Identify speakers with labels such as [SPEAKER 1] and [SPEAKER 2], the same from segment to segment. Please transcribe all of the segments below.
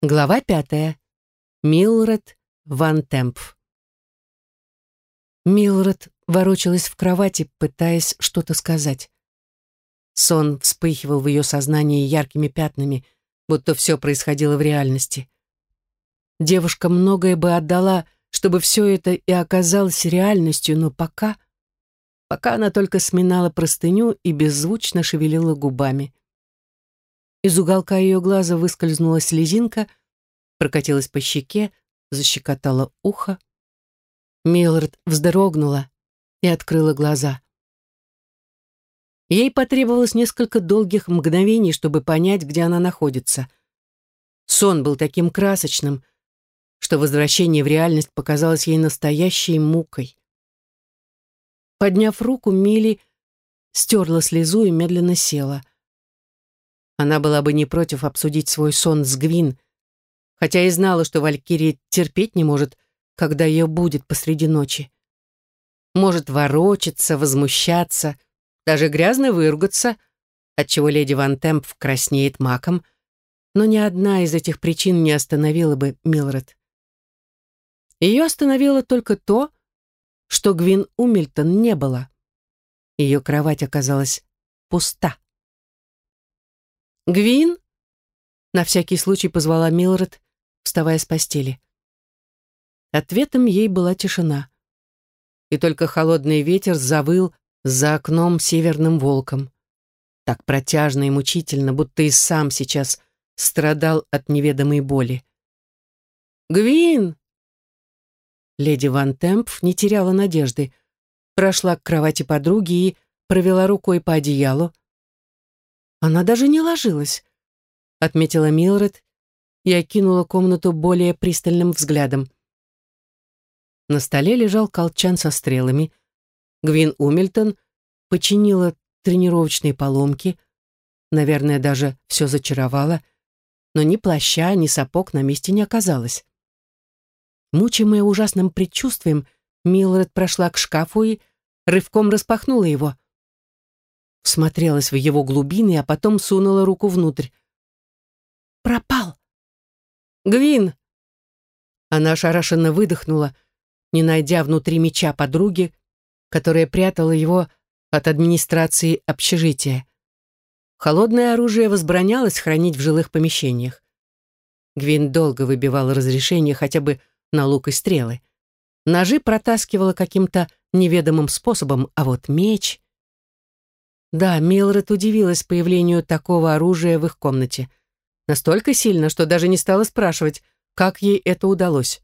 [SPEAKER 1] Глава пятая. Милред Ван Темпф. Милред ворочалась в кровати, пытаясь что-то сказать. Сон вспыхивал в ее сознании яркими пятнами, будто все происходило в реальности. Девушка многое бы отдала, чтобы все это и оказалось реальностью, но пока... Пока она только сминала простыню и беззвучно шевелила губами. Из уголка ее глаза выскользнула слезинка, прокатилась по щеке, защекотала ухо. Милред вздрогнула и открыла глаза. Ей потребовалось несколько долгих мгновений, чтобы понять, где она находится. Сон был таким красочным, что возвращение в реальность показалось ей настоящей мукой. Подняв руку, Мили стерла слезу и медленно села. Она была бы не против обсудить свой сон с Гвин, хотя и знала, что Валькирия терпеть не может, когда ее будет посреди ночи. Может ворочаться, возмущаться, даже грязно выругаться, отчего леди Ван Темп краснеет маком, но ни одна из этих причин не остановила бы Милред. Ее остановило только то, что Гвин Умильтон не было. Ее кровать оказалась пуста. «Гвин?» — на всякий случай позвала Милред, вставая с постели. Ответом ей была тишина. И только холодный ветер завыл за окном северным волком. Так протяжно и мучительно, будто и сам сейчас страдал от неведомой боли. «Гвин!» Леди Ван Темп не теряла надежды. Прошла к кровати подруги и провела рукой по одеялу, она даже не ложилась, отметила Милред и окинула комнату более пристальным взглядом. На столе лежал колчан со стрелами. Гвин Умильтон починила тренировочные поломки, наверное, даже все зачаровала, но ни плаща, ни сапог на месте не оказалось. Мучимая ужасным предчувствием, Милред прошла к шкафу и рывком распахнула его — всмотрелась в его глубины, а потом сунула руку внутрь. «Пропал!» «Гвин!» Она ошарашенно выдохнула, не найдя внутри меча подруги, которая прятала его от администрации общежития. Холодное оружие возбранялось хранить в жилых помещениях. Гвин долго выбивала разрешение хотя бы на лук и стрелы. Ножи протаскивала каким-то неведомым способом, а вот меч... Да, Милред удивилась появлению такого оружия в их комнате. Настолько сильно, что даже не стала спрашивать, как ей это удалось.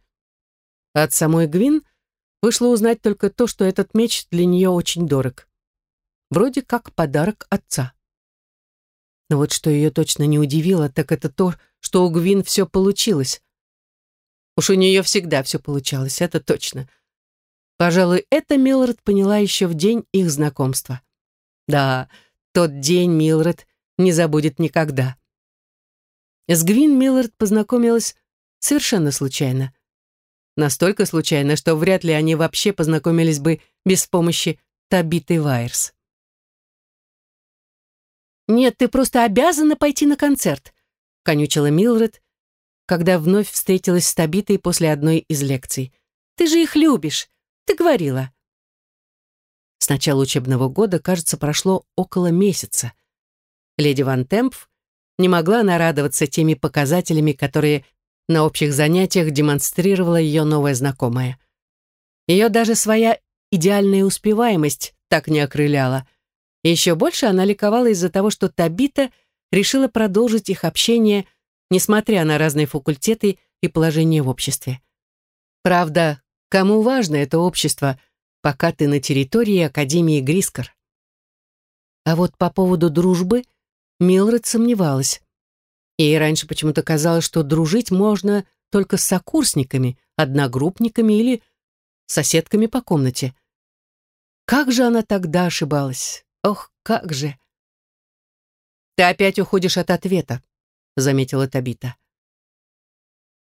[SPEAKER 1] От самой Гвин вышло узнать только то, что этот меч для нее очень дорог. Вроде как подарок отца. Но вот что ее точно не удивило, так это то, что у Гвин все получилось. Уж у нее всегда все получалось, это точно. Пожалуй, это Милред поняла еще в день их знакомства. Да, тот день Милред не забудет никогда. С Гвин Миллард познакомилась совершенно случайно. Настолько случайно, что вряд ли они вообще познакомились бы без помощи Табиты Вайерс. «Нет, ты просто обязана пойти на концерт», — конючила Милред, когда вновь встретилась с Табитой после одной из лекций. «Ты же их любишь, ты говорила». С начала учебного года, кажется, прошло около месяца. Леди Ван Темпф не могла нарадоваться теми показателями, которые на общих занятиях демонстрировала ее новая знакомая. Ее даже своя идеальная успеваемость так не окрыляла. Еще больше она ликовала из-за того, что Табита решила продолжить их общение, несмотря на разные факультеты и положение в обществе. Правда, кому важно это общество – пока ты на территории Академии Грискор. А вот по поводу дружбы Милред сомневалась. Ей раньше почему-то казалось, что дружить можно только с сокурсниками, одногруппниками или соседками по комнате. Как же она тогда ошибалась? Ох, как же! «Ты опять уходишь от ответа», — заметила Табита.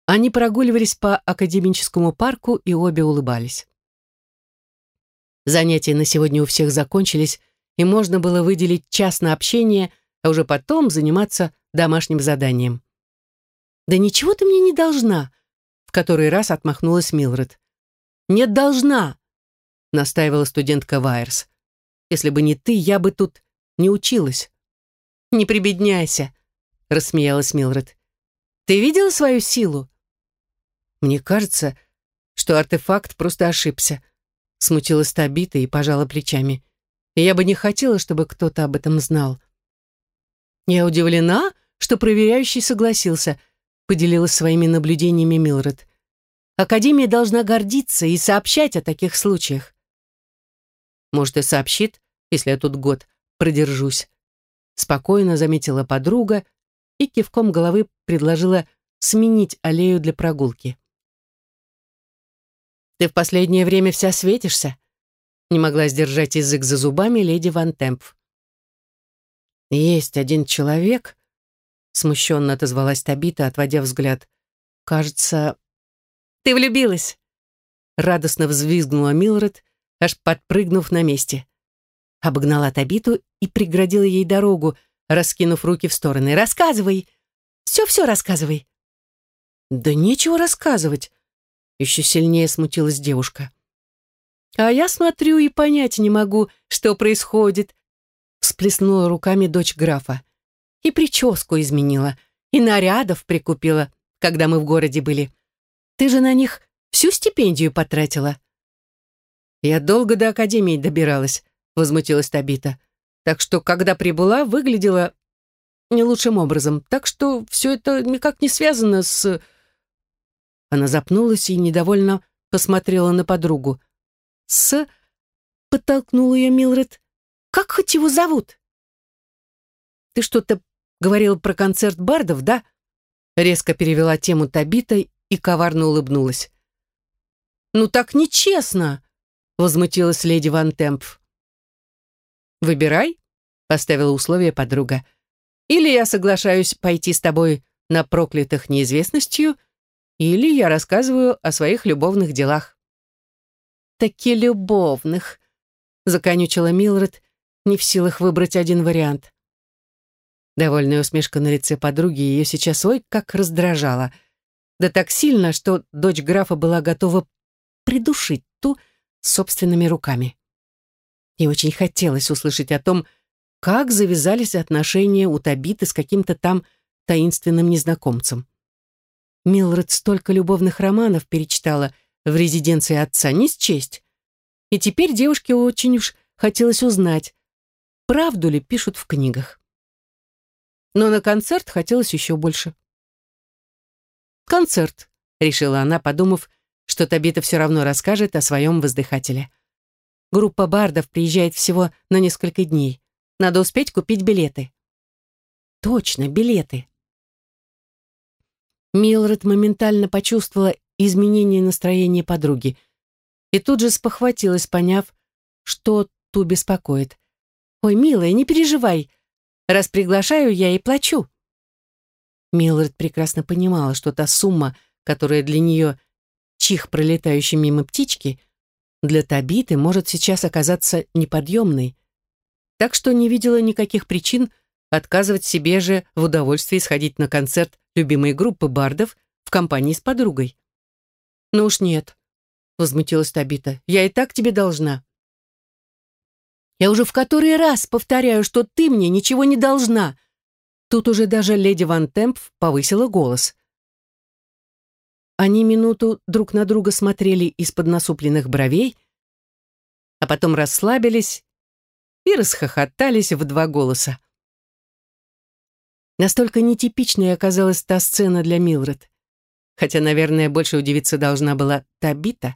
[SPEAKER 1] Они прогуливались по академическому парку и обе улыбались. Занятия на сегодня у всех закончились, и можно было выделить час на общение, а уже потом заниматься домашним заданием. «Да ничего ты мне не должна», — в который раз отмахнулась Милред. «Нет, должна», — настаивала студентка Вайерс. «Если бы не ты, я бы тут не училась». «Не прибедняйся», — рассмеялась Милред. «Ты видела свою силу?» «Мне кажется, что артефакт просто ошибся», — смутилась Табита и пожала плечами. «Я бы не хотела, чтобы кто-то об этом знал». «Я удивлена, что проверяющий согласился», — поделилась своими наблюдениями Милред. «Академия должна гордиться и сообщать о таких случаях». «Может, и сообщит, если я тут год продержусь», — спокойно заметила подруга и кивком головы предложила сменить аллею для прогулки. «Ты в последнее время вся светишься», — не могла сдержать язык за зубами леди Ван Темп. «Есть один человек», — смущенно отозвалась Табита, отводя взгляд. «Кажется...» «Ты влюбилась!» Радостно взвизгнула Милред, аж подпрыгнув на месте. Обогнала Табиту и преградила ей дорогу, раскинув руки в стороны. «Рассказывай! Все-все рассказывай!» «Да нечего рассказывать!» Еще сильнее смутилась девушка. «А я смотрю и понять не могу, что происходит», всплеснула руками дочь графа. И прическу изменила, и нарядов прикупила, когда мы в городе были. Ты же на них всю стипендию потратила. Я долго до академии добиралась, возмутилась Табита. Так что, когда прибыла, выглядела не лучшим образом. Так что все это никак не связано с... Она запнулась и недовольно посмотрела на подругу. «С...» — подтолкнула ее Милред. Как хоть его зовут?» «Ты что-то говорил про концерт бардов, да?» Резко перевела тему Табита и коварно улыбнулась. «Ну так нечестно!» — возмутилась леди Ван Темп. «Выбирай», — поставила условие подруга. «Или я соглашаюсь пойти с тобой на проклятых неизвестностью, или я рассказываю о своих любовных делах». «Таки любовных», — законючила Милред не в силах выбрать один вариант. Довольная усмешка на лице подруги ее сейчас ой как раздражала. Да так сильно, что дочь графа была готова придушить ту собственными руками. И очень хотелось услышать о том, как завязались отношения у Табиты с каким-то там таинственным незнакомцем. Милред столько любовных романов перечитала в резиденции отца, не счесть. И теперь девушке очень уж хотелось узнать, правду ли пишут в книгах. Но на концерт хотелось еще больше. «Концерт», — решила она, подумав, что Табита все равно расскажет о своем воздыхателе. Группа бардов приезжает всего на несколько дней. Надо успеть купить билеты. Точно, билеты. Милред моментально почувствовала изменение настроения подруги и тут же спохватилась, поняв, что ту беспокоит. «Ой, милая, не переживай. Раз приглашаю, я и плачу». Милред прекрасно понимала, что та сумма, которая для нее чих пролетающей мимо птички, для Табиты может сейчас оказаться неподъемной. Так что не видела никаких причин отказывать себе же в удовольствии сходить на концерт любимой группы бардов в компании с подругой. «Ну уж нет», — возмутилась Табита, — «я и так тебе должна». Я уже в который раз повторяю, что ты мне ничего не должна. Тут уже даже леди Ван Темп повысила голос. Они минуту друг на друга смотрели из-под насупленных бровей, а потом расслабились и расхохотались в два голоса. Настолько нетипичной оказалась та сцена для Милред. Хотя, наверное, больше удивиться должна была Табита.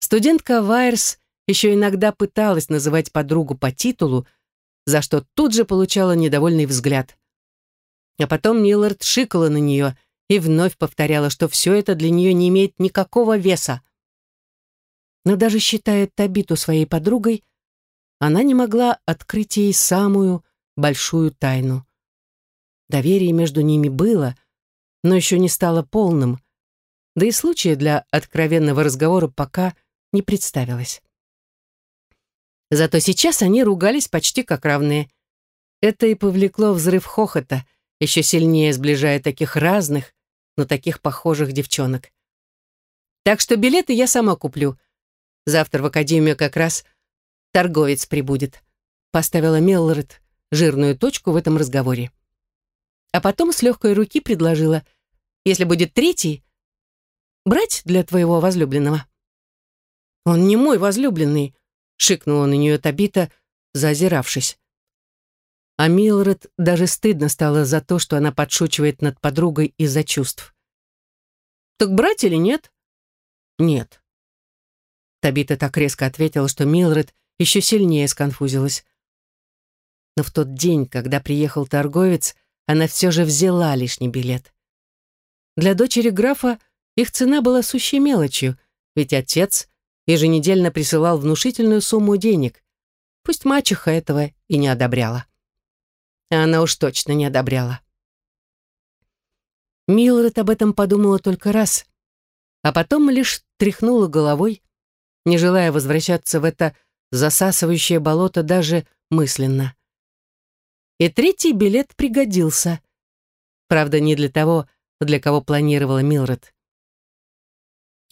[SPEAKER 1] Студентка Вайерс еще иногда пыталась называть подругу по титулу, за что тут же получала недовольный взгляд. А потом Миллард шикала на нее и вновь повторяла, что все это для нее не имеет никакого веса. Но даже считая Табиту своей подругой, она не могла открыть ей самую большую тайну. Доверие между ними было, но еще не стало полным, да и случая для откровенного разговора пока не представилось. Зато сейчас они ругались почти как равные. Это и повлекло взрыв хохота, еще сильнее сближая таких разных, на таких похожих девчонок. Так что билеты я сама куплю. Завтра в академию как раз торговец прибудет. Поставила Меллоред жирную точку в этом разговоре. А потом с легкой руки предложила, если будет третий, брать для твоего возлюбленного. «Он не мой возлюбленный», — шикнула на нее Табита, зазиравшись. А Милред даже стыдно стало за то, что она подшучивает над подругой из-за чувств. «Так брать или нет?» «Нет». Табита так резко ответила, что Милред еще сильнее сконфузилась. Но в тот день, когда приехал торговец, она все же взяла лишний билет. Для дочери графа их цена была сущей мелочью, ведь отец еженедельно присылал внушительную сумму денег. Пусть мачеха этого и не одобряла. А она уж точно не одобряла. Милред об этом подумала только раз, а потом лишь тряхнула головой, не желая возвращаться в это засасывающее болото даже мысленно. И третий билет пригодился. Правда, не для того, для кого планировала Милред.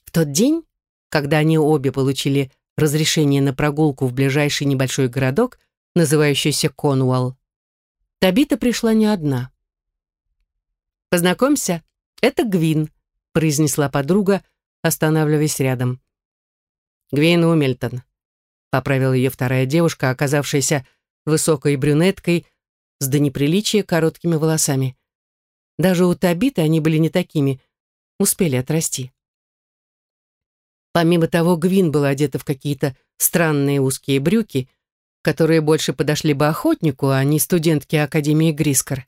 [SPEAKER 1] В тот день, когда они обе получили разрешение на прогулку в ближайший небольшой городок, называющийся Конуэлл, Табита пришла не одна. «Познакомься, это Гвин», — произнесла подруга, останавливаясь рядом. «Гвин Умельтон», — поправила ее вторая девушка, оказавшаяся высокой брюнеткой с до неприличия короткими волосами. Даже у Табиты они были не такими, успели отрасти. Помимо того, Гвин была одета в какие-то странные узкие брюки, которые больше подошли бы охотнику, а не студентке Академии Грискор.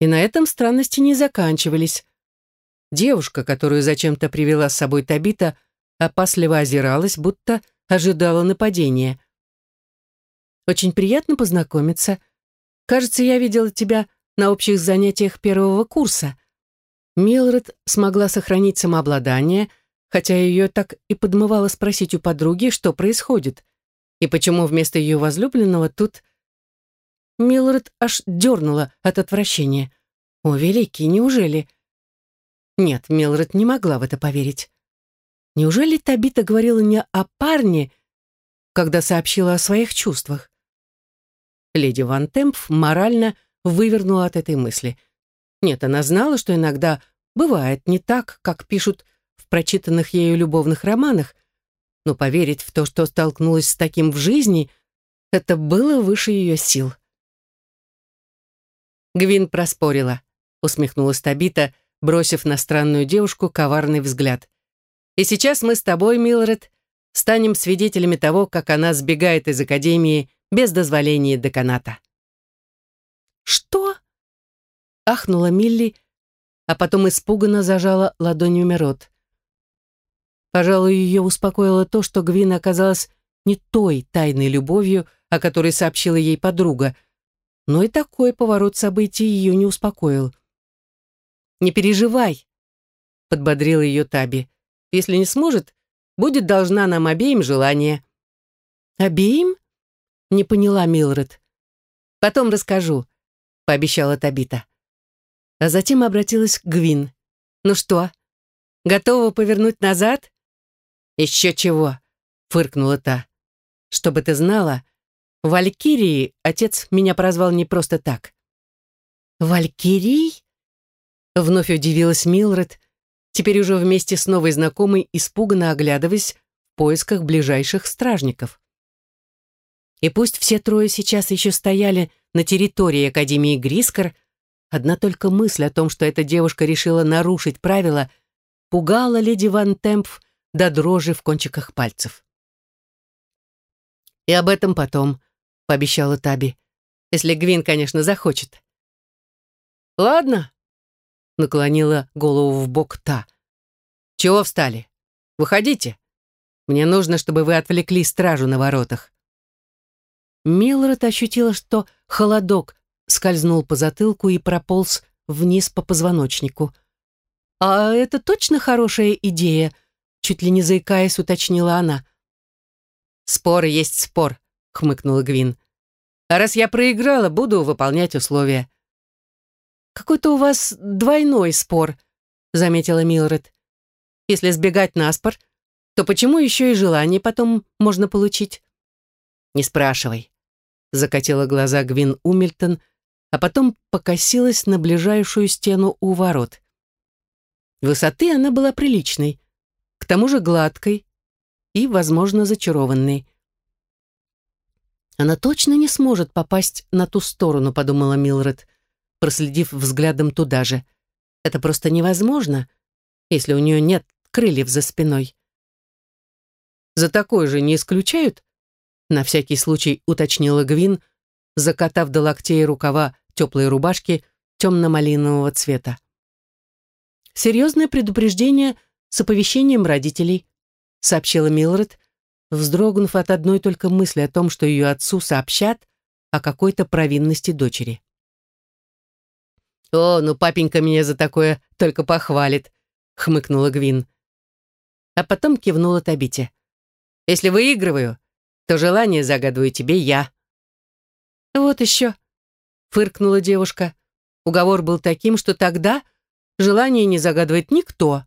[SPEAKER 1] И на этом странности не заканчивались. Девушка, которую зачем-то привела с собой Табита, опасливо озиралась, будто ожидала нападения. «Очень приятно познакомиться. Кажется, я видела тебя на общих занятиях первого курса». Милред смогла сохранить самообладание — хотя ее так и подмывало спросить у подруги, что происходит, и почему вместо ее возлюбленного тут... Милред аж дернула от отвращения. О, великий, неужели... Нет, Милред не могла в это поверить. Неужели Табита говорила не о парне, когда сообщила о своих чувствах? Леди Ван Темп морально вывернула от этой мысли. Нет, она знала, что иногда бывает не так, как пишут в прочитанных ею любовных романах, но поверить в то, что столкнулась с таким в жизни, это было выше ее сил. Гвин проспорила, усмехнулась Табита, бросив на странную девушку коварный взгляд. «И сейчас мы с тобой, Милред, станем свидетелями того, как она сбегает из Академии без дозволения деканата». «Что?» — ахнула Милли, а потом испуганно зажала ладонями рот. Пожалуй, ее успокоило то, что Гвин оказалась не той тайной любовью, о которой сообщила ей подруга, но и такой поворот событий ее не успокоил. «Не переживай», — подбодрила ее Таби. «Если не сможет, будет должна нам обеим желание». «Обеим?» — не поняла Милред. «Потом расскажу», — пообещала Табита. А затем обратилась к Гвин. «Ну что, готова повернуть назад?» «Еще чего!» — фыркнула та. «Чтобы ты знала, Валькирии отец меня прозвал не просто так». «Валькирий?» Вновь удивилась Милред, теперь уже вместе с новой знакомой, испуганно оглядываясь в поисках ближайших стражников. И пусть все трое сейчас еще стояли на территории Академии Грискор, одна только мысль о том, что эта девушка решила нарушить правила, пугала леди Ван Темпф до дрожи в кончиках пальцев. «И об этом потом», — пообещала Таби, «если Гвин, конечно, захочет». «Ладно», — наклонила голову в бок та. «Чего встали? Выходите. Мне нужно, чтобы вы отвлекли стражу на воротах». Милред ощутила, что холодок скользнул по затылку и прополз вниз по позвоночнику. «А это точно хорошая идея?» чуть ли не заикаясь, уточнила она. «Спор есть спор», — хмыкнула Гвин. «А раз я проиграла, буду выполнять условия». «Какой-то у вас двойной спор», заметила Милред. «Если сбегать на спор, то почему еще и желание потом можно получить?» «Не спрашивай», — закатила глаза Гвин Умильтон, а потом покосилась на ближайшую стену у ворот. Высоты она была приличной, к тому же гладкой и, возможно, зачарованной. «Она точно не сможет попасть на ту сторону», — подумала Милред, проследив взглядом туда же. «Это просто невозможно, если у нее нет крыльев за спиной». «За такое же не исключают?» На всякий случай уточнила Гвин, закатав до локтей рукава теплой рубашки темно-малинового цвета. «Серьезное предупреждение с оповещением родителей», сообщила Милред, вздрогнув от одной только мысли о том, что ее отцу сообщат о какой-то провинности дочери. «О, ну папенька меня за такое только похвалит», — хмыкнула Гвин. А потом кивнула Табите. «Если выигрываю, то желание загадываю тебе я». «Вот еще», — фыркнула девушка. Уговор был таким, что тогда желание не загадывает никто.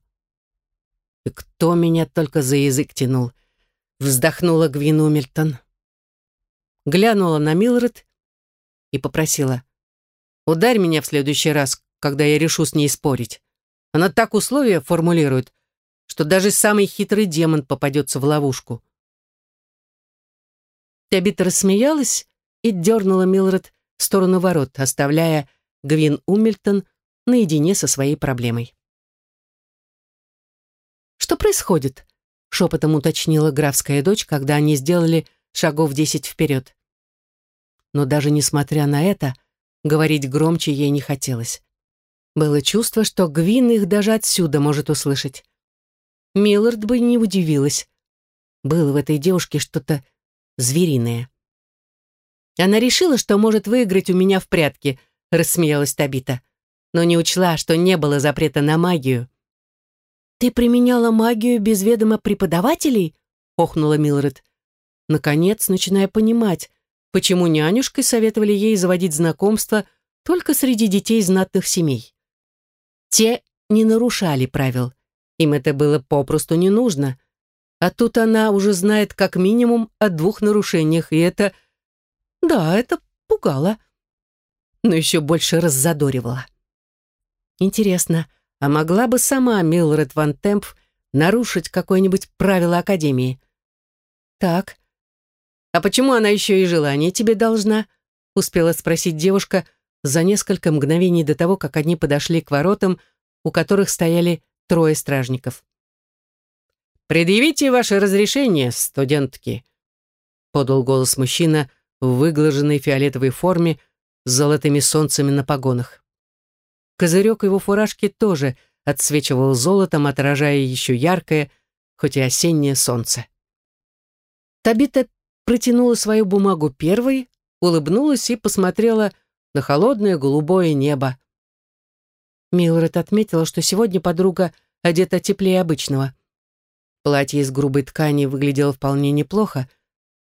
[SPEAKER 1] И кто меня только за язык тянул? Вздохнула Гвин Умильтон. Глянула на Милред и попросила. «Ударь меня в следующий раз, когда я решу с ней спорить. Она так условия формулирует, что даже самый хитрый демон попадется в ловушку». Табита рассмеялась и дернула Милред в сторону ворот, оставляя Гвин Умильтон наедине со своей проблемой. «Что происходит?» — шепотом уточнила графская дочь, когда они сделали шагов десять вперед. Но даже несмотря на это, говорить громче ей не хотелось. Было чувство, что Гвин их даже отсюда может услышать. Миллард бы не удивилась. Было в этой девушке что-то звериное. Она решила, что может выиграть у меня в прятки, рассмеялась Табита, но не учла, что не было запрета на магию. «Ты применяла магию без ведома преподавателей?» — охнула Милред. Наконец, начиная понимать, почему нянюшкой советовали ей заводить знакомства только среди детей знатных семей. Те не нарушали правил, им это было попросту не нужно. А тут она уже знает как минимум о двух нарушениях, и это... Да, это пугало, но еще больше раззадоривало. Интересно, а могла бы сама Милред Ван Темп нарушить какое-нибудь правило Академии. «Так, а почему она еще и желание тебе должна?» успела спросить девушка за несколько мгновений до того, как они подошли к воротам, у которых стояли трое стражников.
[SPEAKER 2] «Предъявите ваше разрешение, студентки», подал голос мужчина в выглаженной фиолетовой форме с золотыми солнцами на погонах.
[SPEAKER 1] Козырек его фуражки тоже отсвечивал золотом, отражая еще яркое, хоть и осеннее солнце. Табита протянула свою бумагу первой, улыбнулась и посмотрела на холодное голубое небо. Милред отметила, что сегодня подруга одета теплее обычного. Платье из грубой ткани выглядело вполне неплохо,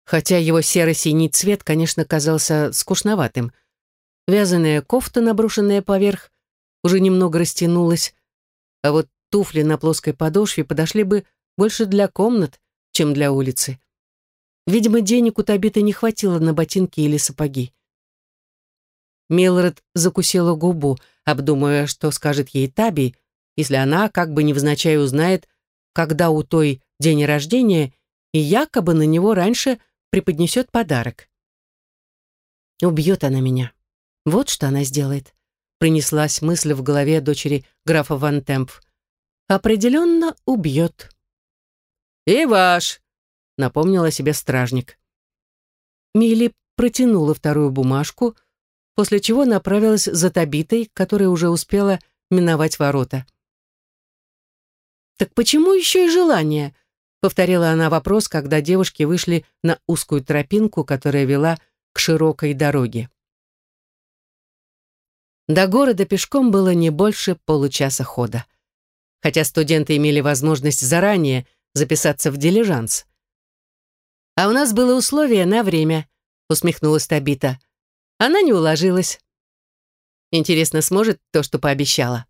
[SPEAKER 1] хотя его серо-синий цвет, конечно, казался скучноватым. Вязаная кофта, наброшенная поверх, уже немного растянулась, а вот туфли на плоской подошве подошли бы больше для комнат, чем для улицы. Видимо, денег у Табиты не хватило на ботинки или сапоги. Милред закусила губу, обдумывая, что скажет ей Таби, если она как бы невзначай узнает, когда у той день рождения, и якобы на него раньше преподнесет подарок. Убьет она меня. Вот что она сделает принеслась мысль в голове дочери графа Ван Темп. «Определенно убьет».
[SPEAKER 2] «И ваш», —
[SPEAKER 1] напомнил о себе стражник. Милли протянула вторую бумажку, после чего направилась за Табитой, которая уже успела миновать ворота. «Так почему еще и желание?» — повторила она вопрос, когда девушки вышли на узкую тропинку, которая вела к широкой дороге. До города пешком было не больше получаса хода. Хотя студенты имели возможность заранее записаться в дилижанс. «А у нас было условие на время», — усмехнулась Табита. Она не уложилась. Интересно, сможет то, что пообещала?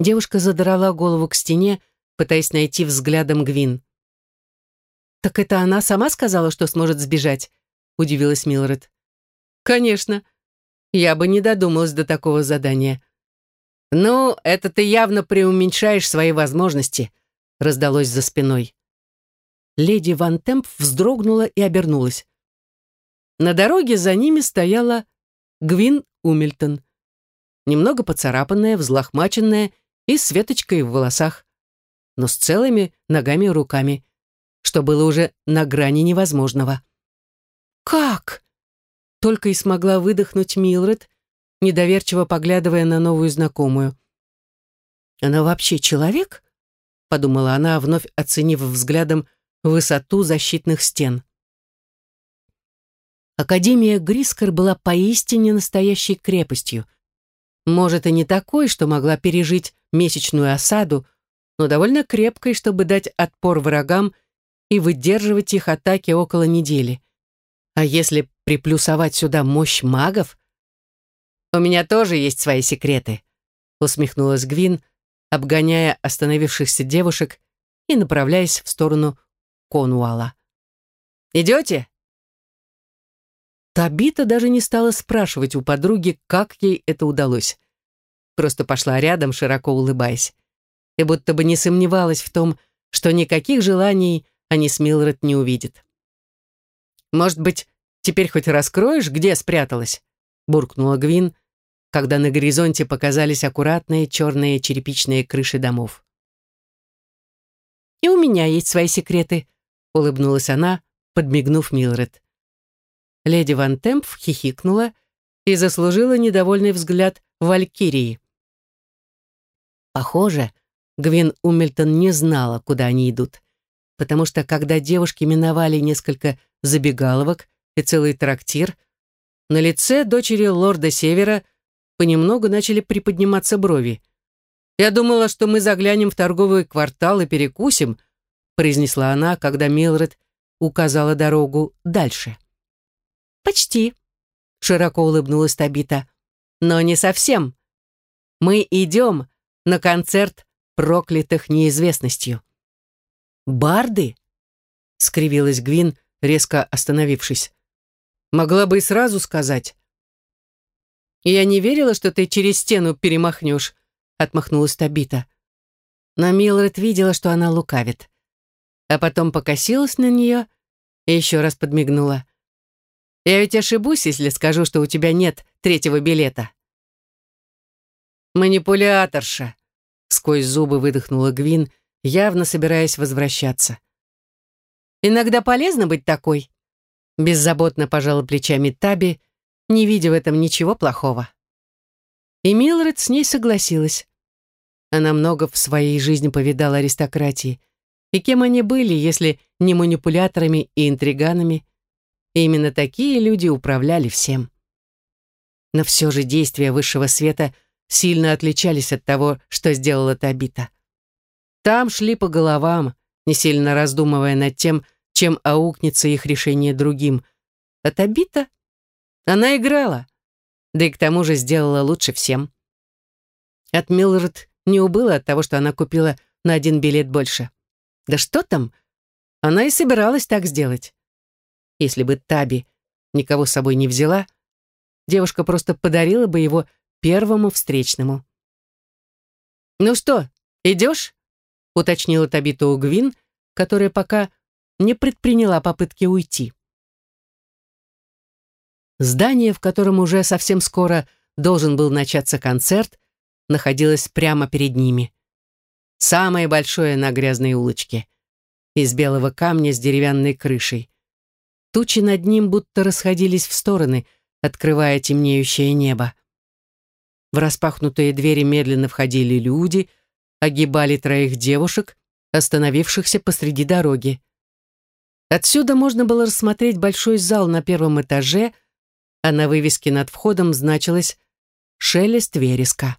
[SPEAKER 1] Девушка задрала голову к стене, пытаясь найти взглядом Гвин. «Так это она сама сказала, что сможет сбежать?» — удивилась Милред. «Конечно. Я бы не додумалась до такого задания». «Ну, это ты явно преуменьшаешь свои возможности», — раздалось за спиной. Леди Ван Темп вздрогнула и обернулась. На дороге за ними стояла Гвин Умильтон, немного поцарапанная, взлохмаченная и с веточкой в волосах, но с целыми ногами и руками, что было уже на грани невозможного. «Как?» — только и смогла выдохнуть Милред, недоверчиво поглядывая на новую знакомую. «Она вообще человек?» — подумала она, вновь оценив взглядом высоту защитных стен. Академия Грискор была поистине настоящей крепостью. Может, и не такой, что могла пережить месячную осаду, но довольно крепкой, чтобы дать отпор врагам и выдерживать их атаки около недели. А если приплюсовать сюда мощь магов? «У меня тоже есть свои секреты», — усмехнулась Гвин, обгоняя остановившихся девушек и направляясь в сторону Конуала. «Идете?» Табита даже не стала спрашивать у подруги, как ей это удалось. Просто пошла рядом, широко улыбаясь. И будто бы не сомневалась в том, что никаких желаний они с Милред не увидят. «Может быть, теперь хоть раскроешь, где спряталась?» буркнула Гвин, когда на горизонте показались аккуратные черные черепичные крыши домов. «И у меня есть свои секреты», — улыбнулась она, подмигнув Милред. Леди Ван Темп хихикнула и заслужила недовольный взгляд Валькирии. Похоже, Гвин Умельтон не знала, куда они идут, потому что когда девушки миновали несколько забегаловок и целый трактир, на лице дочери лорда Севера понемногу начали приподниматься брови. «Я думала, что мы заглянем в торговый квартал и перекусим», произнесла она, когда Милред указала дорогу дальше. «Почти», — широко улыбнулась Табита. «Но не совсем. Мы идем на концерт проклятых неизвестностью». «Барды?» — скривилась Гвин, резко остановившись. «Могла бы и сразу сказать». «Я не верила, что ты через стену перемахнешь», — отмахнулась Табита. Но Милред видела, что она лукавит. А потом покосилась на нее и еще раз подмигнула. Я ведь ошибусь, если скажу, что у тебя нет третьего билета. Манипуляторша, сквозь зубы выдохнула Гвин, явно собираясь возвращаться. Иногда полезно быть такой. Беззаботно пожала плечами Таби, не видя в этом ничего плохого. И Милред с ней согласилась. Она много в своей жизни повидала аристократии. И кем они были, если не манипуляторами и интриганами, и именно такие люди управляли всем. Но все же действия высшего света сильно отличались от того, что сделала Табита. Там шли по головам, не сильно раздумывая над тем, чем аукнется их решение другим. А Табита? Она играла, да и к тому же сделала лучше всем. От Милред не убыла от того, что она купила на один билет больше. Да что там? Она и собиралась так сделать. Если бы Таби никого с собой не взяла, девушка просто подарила бы его первому встречному. «Ну что, идешь?» — уточнила Табита у Гвин, которая пока не предприняла попытки уйти. Здание, в котором уже совсем скоро должен был начаться концерт, находилось прямо перед ними. Самое большое на грязной улочке. Из белого камня с деревянной крышей. Тучи над ним будто расходились в стороны, открывая темнеющее небо. В распахнутые двери медленно входили люди, огибали троих девушек, остановившихся посреди дороги. Отсюда можно было рассмотреть большой зал на первом этаже, а на вывеске над входом значилось «Шелест вереска».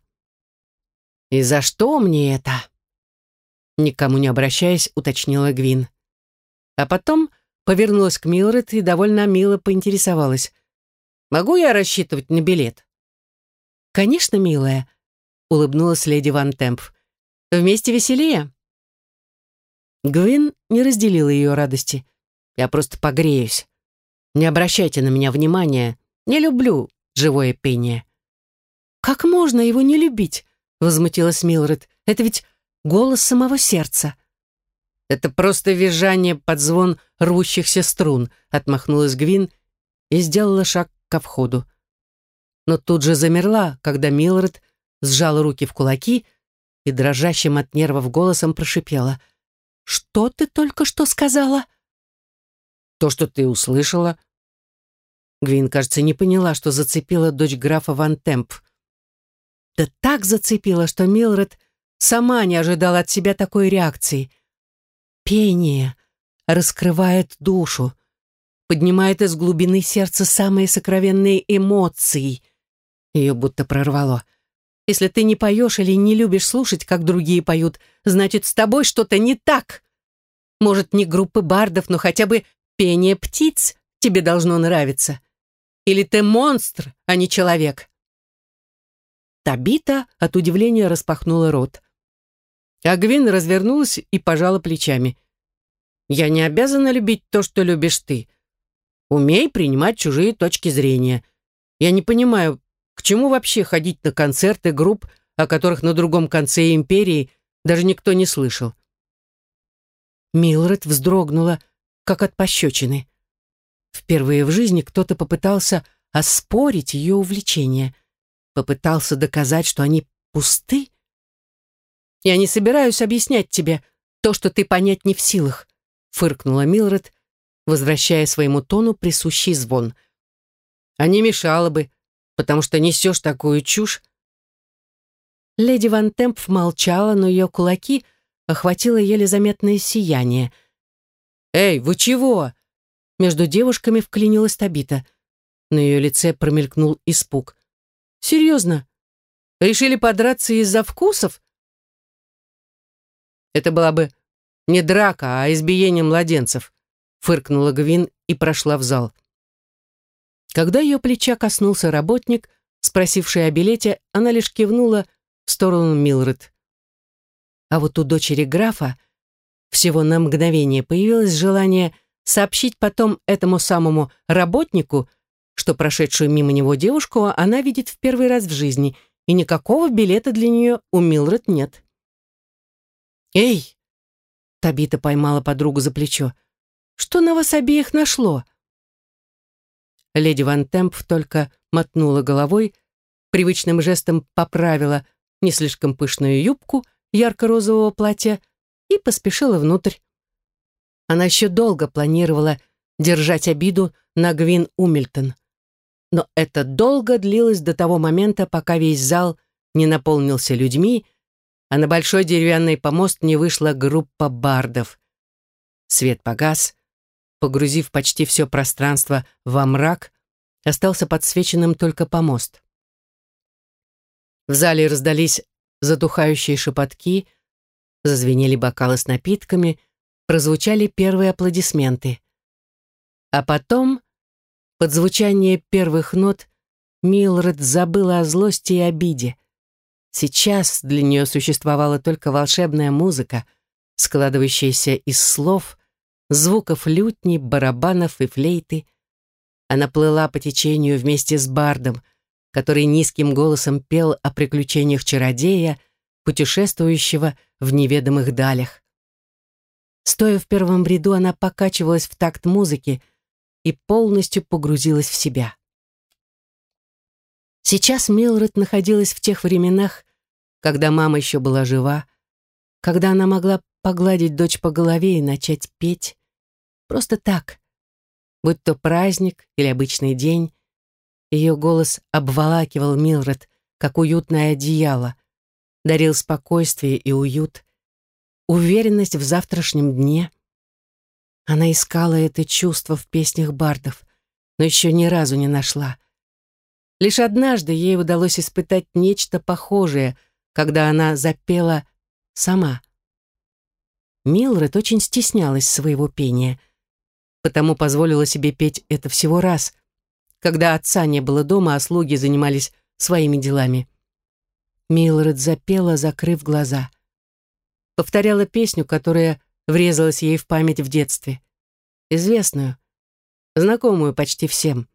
[SPEAKER 1] «И за что мне это?» Никому не обращаясь, уточнила Гвин. А потом повернулась к Милред и довольно мило поинтересовалась. «Могу я рассчитывать на билет?» «Конечно, милая», улыбнулась леди Ван Темп. «Вместе веселее?» Гвин не разделила ее радости. «Я просто погреюсь. Не обращайте на меня внимания. Не люблю живое пение». «Как можно его не любить?» — возмутилась Милред. «Это ведь голос самого сердца». «Это просто визжание под звон рвущихся струн», — отмахнулась Гвин и сделала шаг ко входу. Но тут же замерла, когда Милред сжала руки в кулаки и дрожащим от нервов голосом прошипела. «Что ты только что сказала?» «То, что ты услышала». Гвин, кажется, не поняла, что зацепила дочь графа Ван Темп. Да так зацепила, что Милред сама не ожидала от себя такой реакции. Пение раскрывает душу, поднимает из глубины сердца самые сокровенные эмоции. Ее будто прорвало. Если ты не поешь или не любишь слушать, как другие поют, значит, с тобой что-то не так. Может, не группы бардов, но хотя бы пение птиц тебе должно нравиться. Или ты монстр, а не человек. Табита от удивления распахнула рот. Агвин развернулась и пожала плечами. «Я не обязана любить то, что любишь ты. Умей принимать чужие точки зрения. Я не понимаю, к чему вообще ходить на концерты групп, о которых на другом конце империи даже никто не слышал?» Милред вздрогнула, как от пощечины. Впервые в жизни кто-то попытался оспорить ее увлечение, попытался доказать, что они пусты. «Я не собираюсь объяснять тебе то, что ты понять не в силах», фыркнула Милред, возвращая своему тону присущий звон. «А не мешало бы, потому что несешь такую чушь». Леди Ван Темп молчала, но ее кулаки охватило еле заметное сияние. «Эй, вы чего?» Между девушками вклинилась Табита. На ее лице промелькнул испуг. «Серьезно? Решили подраться из-за вкусов?» «Это была бы не драка, а избиение младенцев», фыркнула Гвин и прошла в зал. Когда ее плеча коснулся работник, спросивший о билете, она лишь кивнула в сторону Милред. А вот у дочери графа всего на мгновение появилось желание сообщить потом этому самому работнику, что прошедшую мимо него девушку она видит в первый раз в жизни, и никакого билета для нее у Милред нет. «Эй!» — Табита поймала подругу за плечо. «Что на вас обеих нашло?» Леди Ван Темп только мотнула головой, привычным жестом поправила не слишком пышную юбку ярко-розового платья и поспешила внутрь. Она еще долго планировала держать обиду на Гвин Умильтон. Но это долго длилось до того момента, пока весь зал не наполнился людьми, а на большой деревянный помост не вышла группа бардов. Свет погас, погрузив почти все пространство во мрак, остался подсвеченным только помост. В зале раздались затухающие шепотки, зазвенели бокалы с напитками, прозвучали первые аплодисменты. А потом под звучание первых нот Милред забыла о злости и обиде. Сейчас для нее существовала только волшебная музыка, складывающаяся из слов, звуков лютни, барабанов и флейты. Она плыла по течению вместе с бардом, который низким голосом пел о приключениях чародея, путешествующего в неведомых далях. Стоя в первом ряду, она покачивалась в такт музыки, и полностью погрузилась в себя. Сейчас Милред находилась в тех временах, когда мама еще была жива, когда она могла погладить дочь по голове и начать петь. Просто так, будь то праздник или обычный день, ее голос обволакивал Милред, как уютное одеяло, дарил спокойствие и уют, уверенность в завтрашнем дне — она искала это чувство в песнях бардов, но еще ни разу не нашла. Лишь однажды ей удалось испытать нечто похожее, когда она запела сама. Милред очень стеснялась своего пения, потому позволила себе петь это всего раз, когда отца не было дома, а слуги занимались своими делами. Милред запела, закрыв глаза. Повторяла песню, которая врезалась ей в память в детстве. Известную, знакомую почти всем.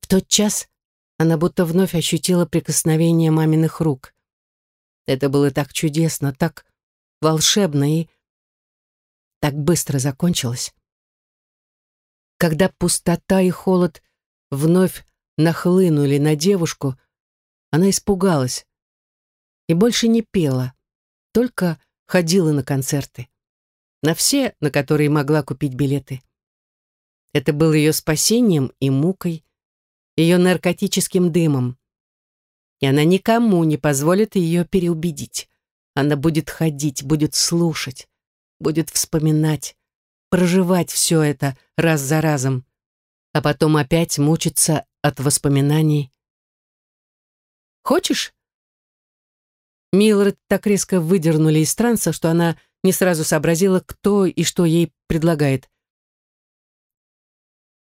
[SPEAKER 1] В тот час она будто вновь ощутила прикосновение маминых рук. Это было так чудесно, так волшебно и так быстро закончилось. Когда пустота и холод вновь нахлынули на девушку, она испугалась и больше не пела, только ходила на концерты. На все, на которые могла купить билеты. Это было ее спасением и мукой, ее наркотическим дымом. И она никому не позволит ее переубедить. Она будет ходить, будет слушать, будет вспоминать, проживать все это раз за разом, а потом опять мучиться от воспоминаний. «Хочешь?» Милред так резко выдернули из транса, что она не сразу сообразила, кто и что ей предлагает.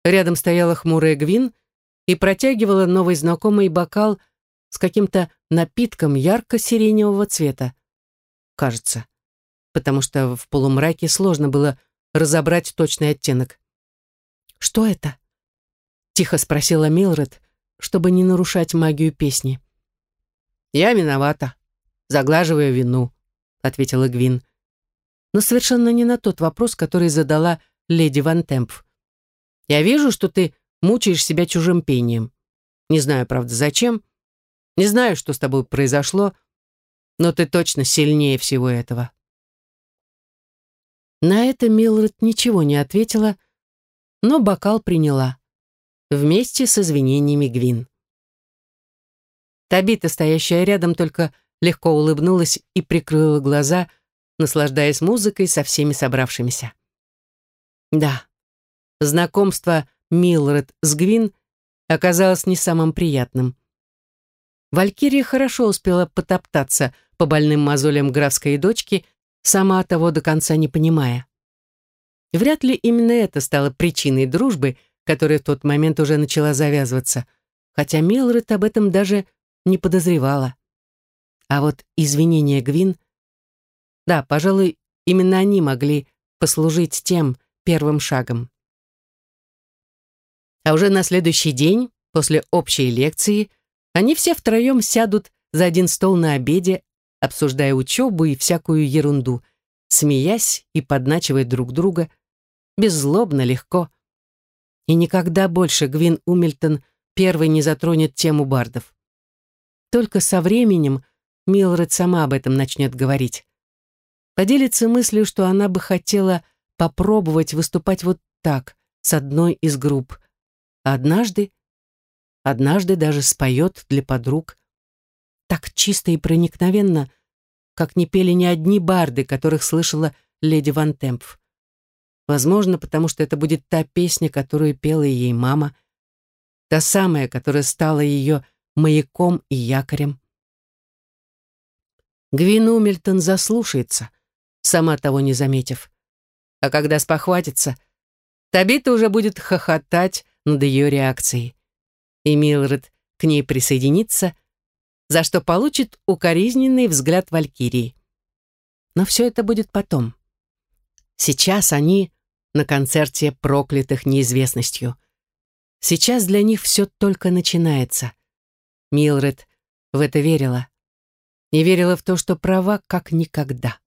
[SPEAKER 1] Рядом стояла хмурая Гвин и протягивала новый знакомый бокал с каким-то напитком ярко-сиреневого цвета. Кажется, потому что в полумраке сложно было разобрать точный оттенок. «Что это?» — тихо спросила Милред, чтобы не нарушать магию песни. «Я виновата. Заглаживаю вину», — ответила Гвин. Но совершенно не на тот вопрос, который задала леди Ван Темп. «Я вижу, что ты мучаешь себя чужим пением. Не знаю, правда, зачем. Не знаю, что с тобой произошло, но ты точно сильнее всего этого». На это Милред ничего не ответила, но бокал приняла, вместе с извинениями Гвин. Табита, стоящая рядом, только легко улыбнулась и прикрыла глаза, наслаждаясь музыкой со всеми собравшимися. Да, знакомство Милред с Гвин оказалось не самым приятным. Валькирия хорошо успела потоптаться по больным мозолям графской дочки, сама того до конца не понимая. Вряд ли именно это стало причиной дружбы, которая в тот момент уже начала завязываться, хотя Милред об этом даже не подозревала. А вот извинения Гвин... Да, пожалуй, именно они могли послужить тем первым шагом. А уже на следующий день, после общей лекции, они все втроем сядут за один стол на обеде, обсуждая учебу и всякую ерунду, смеясь и подначивая друг друга, беззлобно, легко. И никогда больше Гвин Умильтон первый не затронет тему бардов. Только со временем Милред сама об этом начнет говорить. Поделится мыслью, что она бы хотела попробовать выступать вот так, с одной из групп, однажды, однажды даже споет для подруг. Так чисто и проникновенно, как не пели ни одни барды, которых слышала леди Ван Темпф. Возможно, потому что это будет та песня, которую пела ей мама, та самая, которая стала ее маяком и якорем. Гвин Умельтон заслушается, сама того не заметив. А когда спохватится, Табита уже будет хохотать над ее реакцией. И Милред к ней присоединится, за что получит укоризненный взгляд Валькирии. Но все это будет потом. Сейчас они на концерте проклятых неизвестностью. Сейчас для них все только начинается. Милред в это верила. И верила в то, что права как никогда.